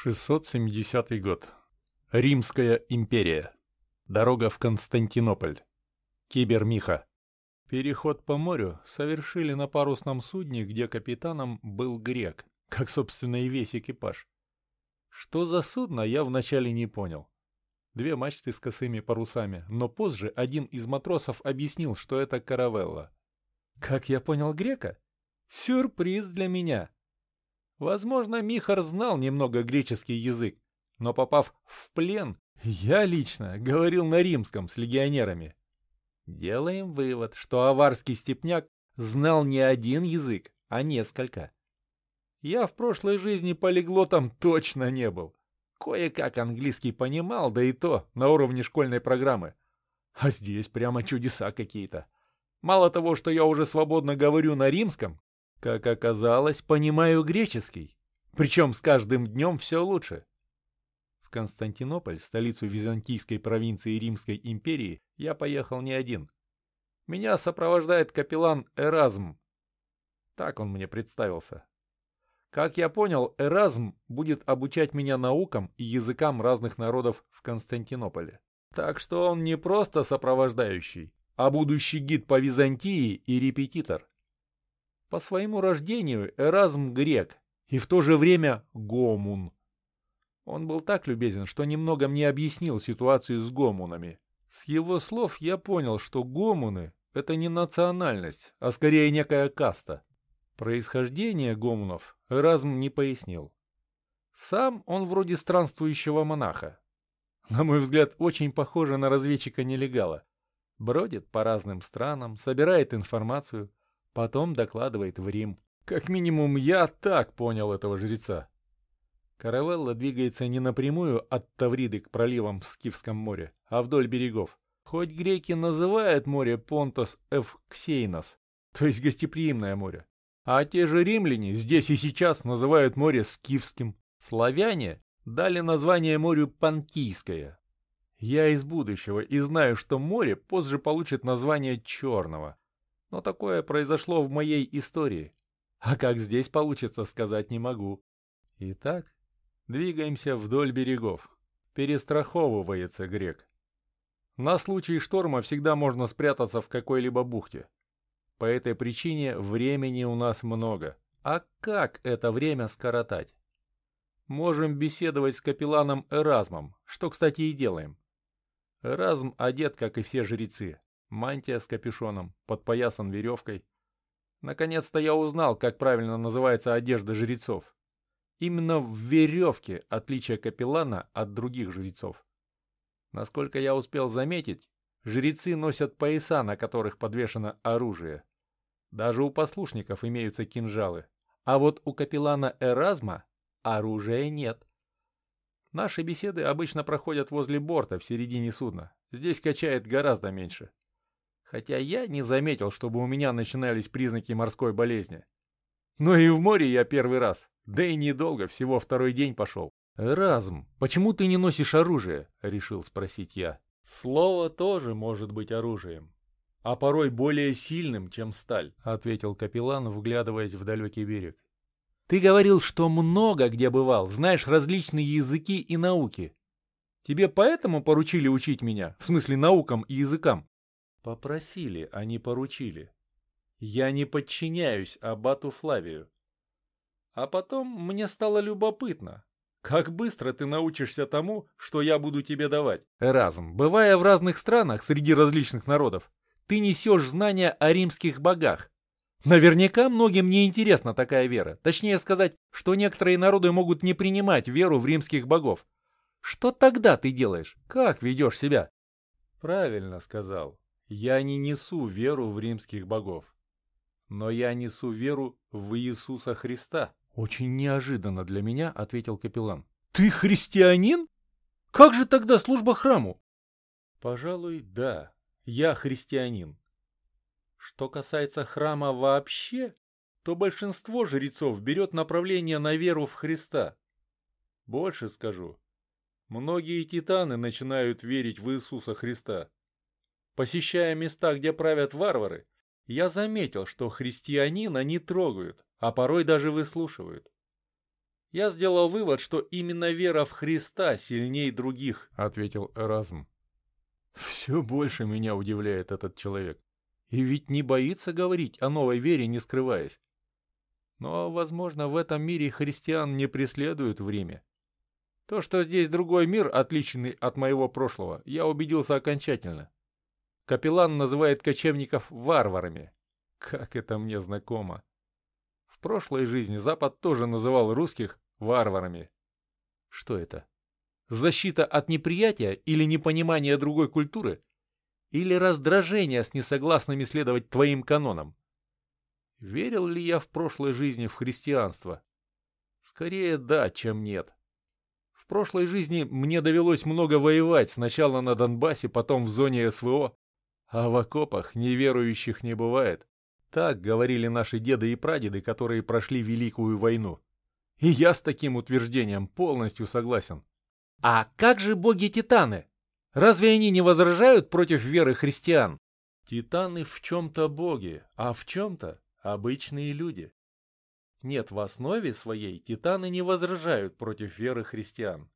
670 год. Римская империя. Дорога в Константинополь. Кибер Миха. Переход по морю совершили на парусном судне, где капитаном был грек, как, собственно, и весь экипаж. Что за судно, я вначале не понял. Две мачты с косыми парусами, но позже один из матросов объяснил, что это каравелла. Как я понял грека? Сюрприз для меня. Возможно, Михар знал немного греческий язык, но попав в плен, я лично говорил на римском с легионерами. Делаем вывод, что аварский степняк знал не один язык, а несколько. Я в прошлой жизни полиглотом точно не был. Кое-как английский понимал, да и то на уровне школьной программы. А здесь прямо чудеса какие-то. Мало того, что я уже свободно говорю на римском, как оказалось, понимаю греческий. Причем с каждым днем все лучше. В Константинополь, столицу византийской провинции Римской империи, я поехал не один. Меня сопровождает капеллан Эразм. Так он мне представился. Как я понял, Эразм будет обучать меня наукам и языкам разных народов в Константинополе. Так что он не просто сопровождающий, а будущий гид по Византии и репетитор. По своему рождению Эразм грек и в то же время гомун. Он был так любезен, что немного мне объяснил ситуацию с гомунами. С его слов я понял, что гомуны — это не национальность, а скорее некая каста. Происхождение гомунов Эразм не пояснил. Сам он вроде странствующего монаха. На мой взгляд, очень похоже на разведчика-нелегала. Бродит по разным странам, собирает информацию, Потом докладывает в Рим. Как минимум, я так понял этого жреца. Каравелла двигается не напрямую от Тавриды к проливам в Скифском море, а вдоль берегов. Хоть греки называют море Понтос Эвксейнос, то есть гостеприимное море, а те же римляне здесь и сейчас называют море Скифским. Славяне дали название морю Панкийское. Я из будущего и знаю, что море позже получит название Черного, но такое произошло в моей истории. А как здесь получится, сказать не могу. Итак, двигаемся вдоль берегов. Перестраховывается грек. На случай шторма всегда можно спрятаться в какой-либо бухте. По этой причине времени у нас много. А как это время скоротать? Можем беседовать с капелланом Эразмом, что, кстати, и делаем. Эразм одет, как и все жрецы, Мантия с капюшоном, подпоясан веревкой. Наконец-то я узнал, как правильно называется одежда жрецов. Именно в веревке отличие капеллана от других жрецов. Насколько я успел заметить, жрецы носят пояса, на которых подвешено оружие. Даже у послушников имеются кинжалы. А вот у капеллана Эразма оружия нет. Наши беседы обычно проходят возле борта в середине судна. Здесь качает гораздо меньше хотя я не заметил, чтобы у меня начинались признаки морской болезни. Но и в море я первый раз, да и недолго, всего второй день пошел. «Разм, почему ты не носишь оружие?» — решил спросить я. «Слово тоже может быть оружием, а порой более сильным, чем сталь», — ответил капеллан, вглядываясь в далекий берег. «Ты говорил, что много где бывал, знаешь различные языки и науки. Тебе поэтому поручили учить меня, в смысле наукам и языкам?» Попросили, а не поручили. Я не подчиняюсь аббату Флавию. А потом мне стало любопытно. Как быстро ты научишься тому, что я буду тебе давать? Эразм, бывая в разных странах среди различных народов, ты несешь знания о римских богах. Наверняка многим не интересна такая вера. Точнее сказать, что некоторые народы могут не принимать веру в римских богов. Что тогда ты делаешь? Как ведешь себя? Правильно сказал. Я не несу веру в римских богов, но я несу веру в Иисуса Христа. Очень неожиданно для меня, ответил капеллан. Ты христианин? Как же тогда служба храму? Пожалуй, да, я христианин. Что касается храма вообще, то большинство жрецов берет направление на веру в Христа. Больше скажу. Многие титаны начинают верить в Иисуса Христа. Посещая места, где правят варвары, я заметил, что христианина не трогают, а порой даже выслушивают. Я сделал вывод, что именно вера в Христа сильней других, ответил Эразм. Все больше меня удивляет этот человек. И ведь не боится говорить о новой вере, не скрываясь. Но, возможно, в этом мире христиан не преследуют в Риме. То, что здесь другой мир, отличный от моего прошлого, я убедился окончательно. Капеллан называет кочевников варварами. Как это мне знакомо. В прошлой жизни Запад тоже называл русских варварами. Что это? Защита от неприятия или непонимания другой культуры? Или раздражение с несогласными следовать твоим канонам? Верил ли я в прошлой жизни в христианство? Скорее да, чем нет. В прошлой жизни мне довелось много воевать, сначала на Донбассе, потом в зоне СВО, а в окопах неверующих не бывает. Так говорили наши деды и прадеды, которые прошли Великую войну. И я с таким утверждением полностью согласен. А как же боги-титаны? Разве они не возражают против веры христиан? Титаны в чем-то боги, а в чем-то обычные люди. Нет, в основе своей титаны не возражают против веры христиан.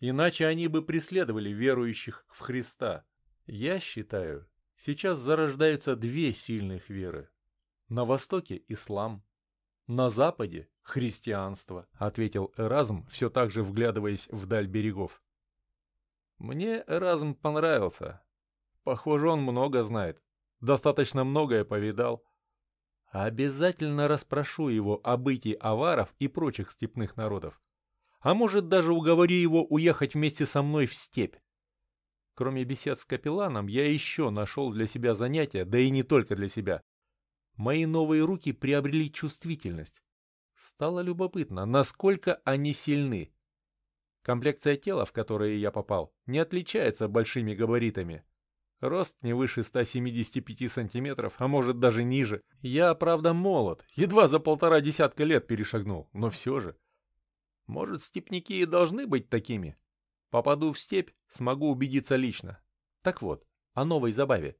Иначе они бы преследовали верующих в Христа. Я считаю, Сейчас зарождаются две сильных веры. На востоке – ислам, на западе – христианство, ответил Эразм, все так же вглядываясь вдаль берегов. Мне Эразм понравился. Похоже, он много знает. Достаточно многое повидал. Обязательно расспрошу его о бытии аваров и прочих степных народов. А может, даже уговорю его уехать вместе со мной в степь. Кроме бесед с капелланом, я еще нашел для себя занятия, да и не только для себя. Мои новые руки приобрели чувствительность. Стало любопытно, насколько они сильны. Комплекция тела, в которое я попал, не отличается большими габаритами. Рост не выше 175 сантиметров, а может даже ниже. Я, правда, молод, едва за полтора десятка лет перешагнул, но все же. Может, степняки и должны быть такими? Попаду в степь, смогу убедиться лично. Так вот, о новой забаве.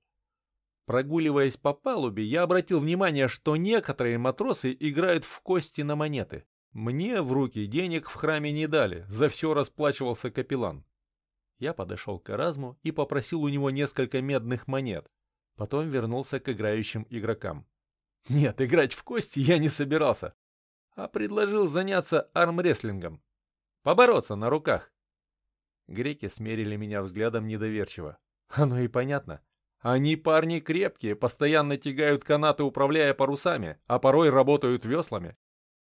Прогуливаясь по палубе, я обратил внимание, что некоторые матросы играют в кости на монеты. Мне в руки денег в храме не дали, за все расплачивался капеллан. Я подошел к Эразму и попросил у него несколько медных монет. Потом вернулся к играющим игрокам. Нет, играть в кости я не собирался, а предложил заняться армрестлингом. Побороться на руках. Греки смерили меня взглядом недоверчиво. Оно и понятно. Они парни крепкие, постоянно тягают канаты, управляя парусами, а порой работают веслами.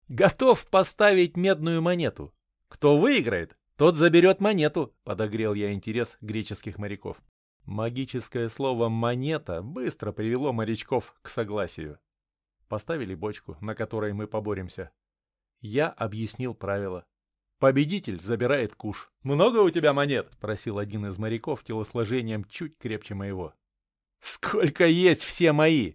Готов поставить медную монету. Кто выиграет, тот заберет монету, подогрел я интерес греческих моряков. Магическое слово «монета» быстро привело морячков к согласию. Поставили бочку, на которой мы поборемся. Я объяснил правила. Победитель забирает куш. «Много у тебя монет?» — просил один из моряков телосложением чуть крепче моего. «Сколько есть все мои!»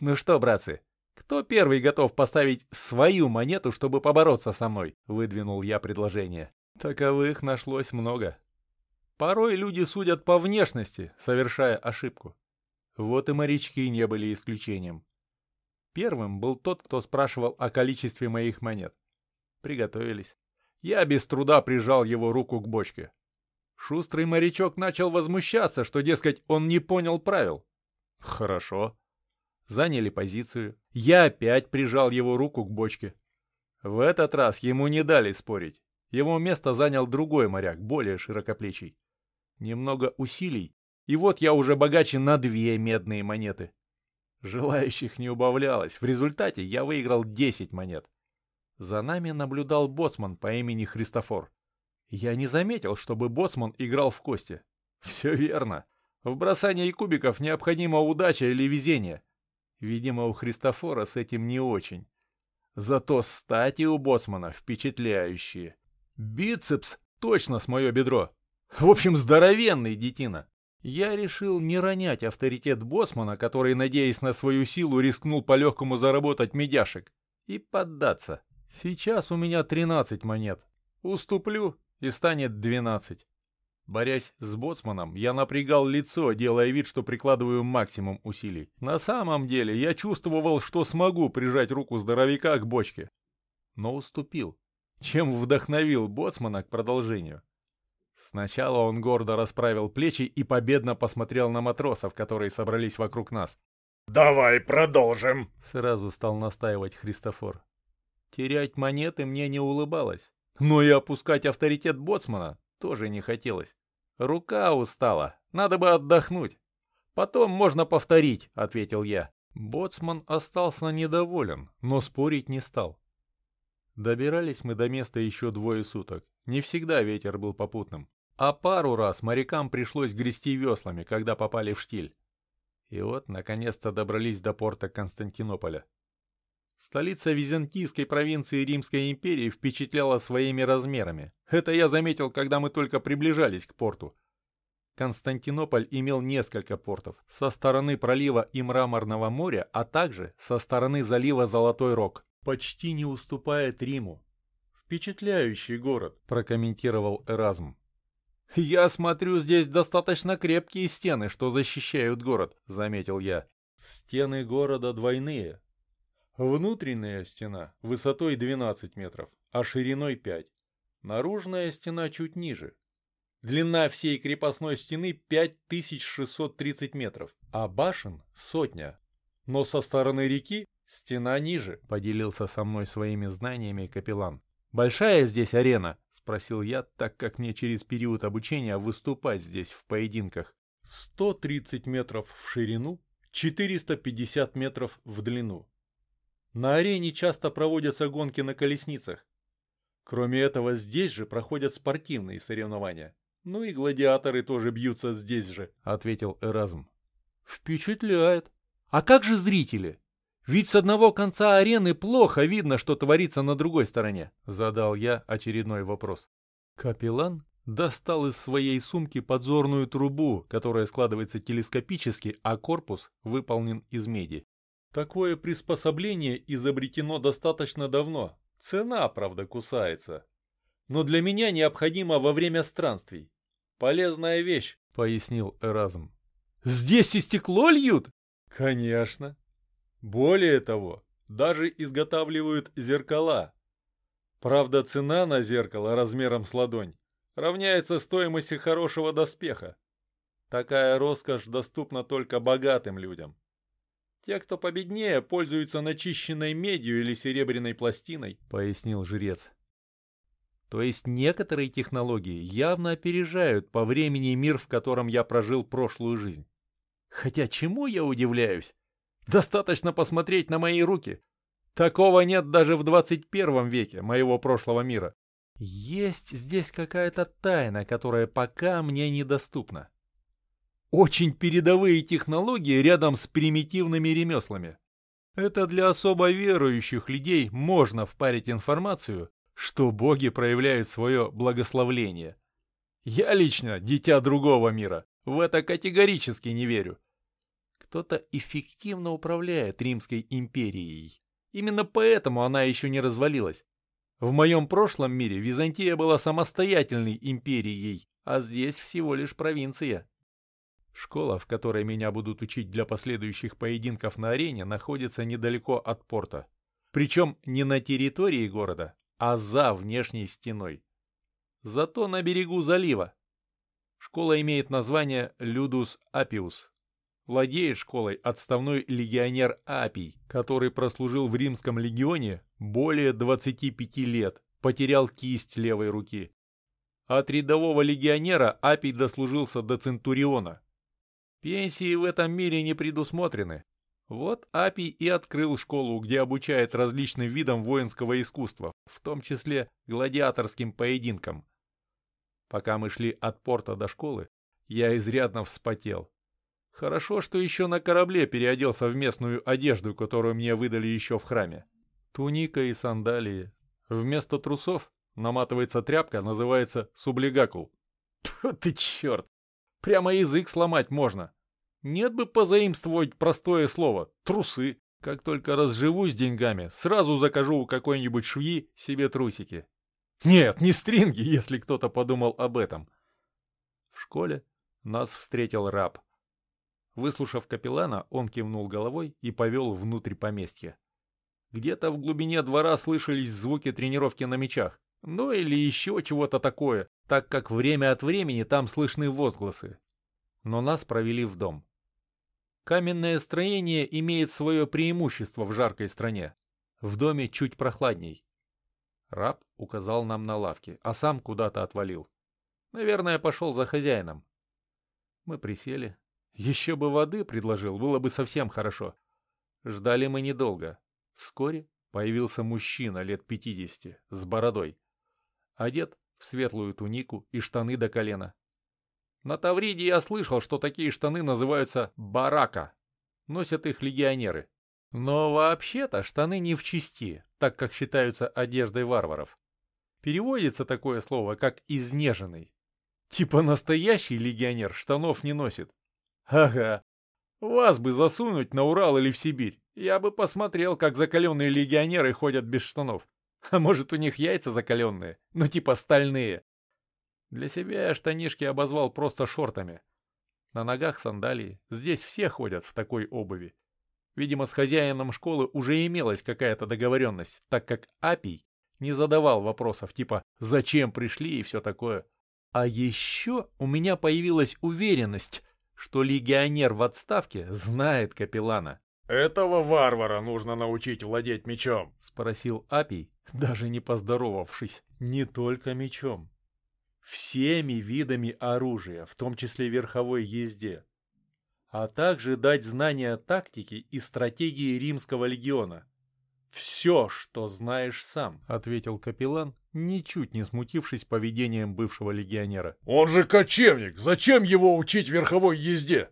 «Ну что, братцы, кто первый готов поставить свою монету, чтобы побороться со мной?» — выдвинул я предложение. Таковых нашлось много. Порой люди судят по внешности, совершая ошибку. Вот и морячки не были исключением. Первым был тот, кто спрашивал о количестве моих монет. Приготовились. Я без труда прижал его руку к бочке. Шустрый морячок начал возмущаться, что, дескать, он не понял правил. Хорошо. Заняли позицию. Я опять прижал его руку к бочке. В этот раз ему не дали спорить. Его место занял другой моряк, более широкоплечий. Немного усилий, и вот я уже богаче на две медные монеты. Желающих не убавлялось. В результате я выиграл 10 монет. За нами наблюдал боцман по имени Христофор. Я не заметил, чтобы боцман играл в кости. Все верно. В бросании кубиков необходима удача или везение. Видимо, у Христофора с этим не очень. Зато стати у боцмана впечатляющие. Бицепс точно с мое бедро. В общем, здоровенный детина. Я решил не ронять авторитет боцмана, который, надеясь на свою силу, рискнул по-легкому заработать медяшек, и поддаться. Сейчас у меня 13 монет. Уступлю, и станет 12. Борясь с боцманом, я напрягал лицо, делая вид, что прикладываю максимум усилий. На самом деле, я чувствовал, что смогу прижать руку здоровяка к бочке. Но уступил. чем вдохновил боцмана к продолжению. Сначала он гордо расправил плечи и победно посмотрел на матросов, которые собрались вокруг нас. «Давай продолжим!» — сразу стал настаивать Христофор. Терять монеты мне не улыбалось, но и опускать авторитет боцмана тоже не хотелось. Рука устала, надо бы отдохнуть. Потом можно повторить, ответил я. Боцман остался недоволен, но спорить не стал. Добирались мы до места еще двое суток. Не всегда ветер был попутным. А пару раз морякам пришлось грести веслами, когда попали в штиль. И вот, наконец-то добрались до порта Константинополя. Столица византийской провинции Римской империи впечатляла своими размерами. Это я заметил, когда мы только приближались к порту. Константинополь имел несколько портов со стороны пролива и Мраморного моря, а также со стороны залива Золотой Рог, почти не уступает Риму. «Впечатляющий город», — прокомментировал Эразм. «Я смотрю, здесь достаточно крепкие стены, что защищают город», — заметил я. «Стены города двойные, Внутренняя стена высотой 12 метров, а шириной 5. Наружная стена чуть ниже. Длина всей крепостной стены 5630 метров, а башен сотня. Но со стороны реки стена ниже, поделился со мной своими знаниями капеллан. «Большая здесь арена?» — спросил я, так как мне через период обучения выступать здесь в поединках. «130 метров в ширину, 450 метров в длину. На арене часто проводятся гонки на колесницах. Кроме этого, здесь же проходят спортивные соревнования. Ну и гладиаторы тоже бьются здесь же, ответил Эразм. Впечатляет. А как же зрители? Ведь с одного конца арены плохо видно, что творится на другой стороне, задал я очередной вопрос. Капеллан достал из своей сумки подзорную трубу, которая складывается телескопически, а корпус выполнен из меди. Такое приспособление изобретено достаточно давно. Цена, правда, кусается. Но для меня необходимо во время странствий. Полезная вещь, пояснил Эразм. Здесь и стекло льют? Конечно. Более того, даже изготавливают зеркала. Правда, цена на зеркало размером с ладонь равняется стоимости хорошего доспеха. Такая роскошь доступна только богатым людям. Те, кто победнее, пользуются начищенной медью или серебряной пластиной, пояснил жрец. То есть некоторые технологии явно опережают по времени мир, в котором я прожил прошлую жизнь. Хотя чему я удивляюсь? Достаточно посмотреть на мои руки. Такого нет даже в 21 веке моего прошлого мира. Есть здесь какая-то тайна, которая пока мне недоступна. Очень передовые технологии рядом с примитивными ремеслами. Это для особо верующих людей можно впарить информацию, что боги проявляют свое благословление. Я лично, дитя другого мира, в это категорически не верю. Кто-то эффективно управляет Римской империей. Именно поэтому она еще не развалилась. В моем прошлом мире Византия была самостоятельной империей, а здесь всего лишь провинция. Школа, в которой меня будут учить для последующих поединков на арене, находится недалеко от порта. Причем не на территории города, а за внешней стеной. Зато на берегу залива. Школа имеет название Людус Апиус. Владеет школой отставной легионер Апий, который прослужил в римском легионе более 25 лет, потерял кисть левой руки. От рядового легионера Апий дослужился до Центуриона, Пенсии в этом мире не предусмотрены. Вот Апий и открыл школу, где обучает различным видам воинского искусства, в том числе гладиаторским поединкам. Пока мы шли от порта до школы, я изрядно вспотел. Хорошо, что еще на корабле переоделся в местную одежду, которую мне выдали еще в храме. Туника и сандалии. Вместо трусов наматывается тряпка, называется сублигакул. Тьфу ты черт! Прямо язык сломать можно. Нет бы позаимствовать простое слово «трусы». Как только разживусь деньгами, сразу закажу у какой-нибудь швеи себе трусики. Нет, не стринги, если кто-то подумал об этом. В школе нас встретил раб. Выслушав капеллана, он кивнул головой и повел внутрь поместья. Где-то в глубине двора слышались звуки тренировки на мечах. Ну или еще чего-то такое, так как время от времени там слышны возгласы. Но нас провели в дом. Каменное строение имеет свое преимущество в жаркой стране. В доме чуть прохладней. Раб указал нам на лавки, а сам куда-то отвалил. Наверное, пошел за хозяином. Мы присели. Еще бы воды предложил, было бы совсем хорошо. Ждали мы недолго. Вскоре появился мужчина лет пятидесяти, с бородой. Одет в светлую тунику и штаны до колена. На Тавриде я слышал, что такие штаны называются барака. Носят их легионеры. Но вообще-то штаны не в чести, так как считаются одеждой варваров. Переводится такое слово, как «изнеженный». Типа настоящий легионер штанов не носит. Ага. Вас бы засунуть на Урал или в Сибирь. Я бы посмотрел, как закаленные легионеры ходят без штанов. А может, у них яйца закаленные, ну типа стальные. Для себя я штанишки обозвал просто шортами. На ногах сандалии. Здесь все ходят в такой обуви. Видимо, с хозяином школы уже имелась какая-то договоренность, так как Апий не задавал вопросов типа «Зачем пришли?» и все такое. А еще у меня появилась уверенность, что легионер в отставке знает капеллана. «Этого варвара нужно научить владеть мечом», — спросил Апий, даже не поздоровавшись. «Не только мечом. Всеми видами оружия, в том числе верховой езде а также дать знания тактики и стратегии римского легиона. «Все, что знаешь сам», — ответил капеллан, ничуть не смутившись поведением бывшего легионера. «Он же кочевник! Зачем его учить верховой езде?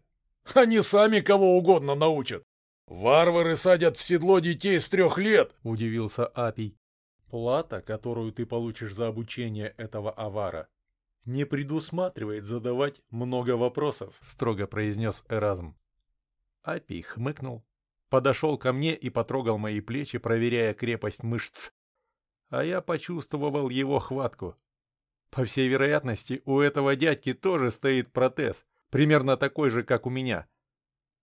Они сами кого угодно научат! Варвары садят в седло детей с трех лет!» — удивился Апий. «Плата, которую ты получишь за обучение этого авара, не предусматривает задавать много вопросов», — строго произнес Эразм. Апий хмыкнул, подошел ко мне и потрогал мои плечи, проверяя крепость мышц. А я почувствовал его хватку. По всей вероятности, у этого дядьки тоже стоит протез, примерно такой же, как у меня.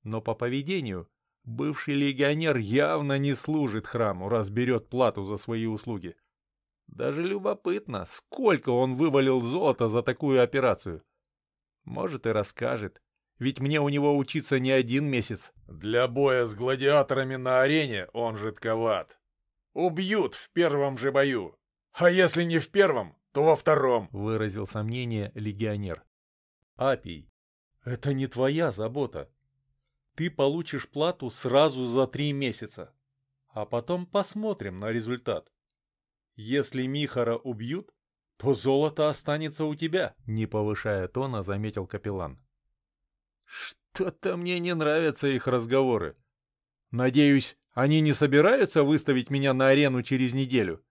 Но по поведению бывший легионер явно не служит храму, раз берет плату за свои услуги. Даже любопытно, сколько он вывалил золота за такую операцию. Может и расскажет, ведь мне у него учиться не один месяц. Для боя с гладиаторами на арене он жидковат. Убьют в первом же бою. А если не в первом, то во втором, выразил сомнение легионер. Апий, это не твоя забота. Ты получишь плату сразу за три месяца. А потом посмотрим на результат. Если Михара убьют, то золото останется у тебя, не повышая тона, заметил капеллан. Что-то мне не нравятся их разговоры. Надеюсь, они не собираются выставить меня на арену через неделю.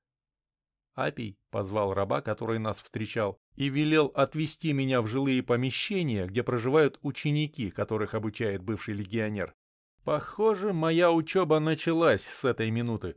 Апий позвал раба, который нас встречал, и велел отвезти меня в жилые помещения, где проживают ученики, которых обучает бывший легионер. Похоже, моя учеба началась с этой минуты.